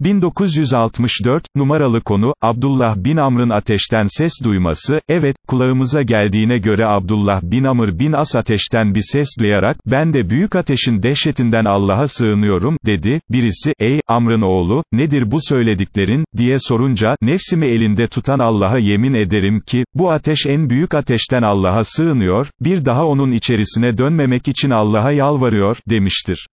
1964, numaralı konu, Abdullah bin Amr'ın ateşten ses duyması, evet, kulağımıza geldiğine göre Abdullah bin Amr bin As ateşten bir ses duyarak, ben de büyük ateşin dehşetinden Allah'a sığınıyorum, dedi, birisi, ey, Amr'ın oğlu, nedir bu söylediklerin, diye sorunca, nefsimi elinde tutan Allah'a yemin ederim ki, bu ateş en büyük ateşten Allah'a sığınıyor, bir daha onun içerisine dönmemek için Allah'a yalvarıyor, demiştir.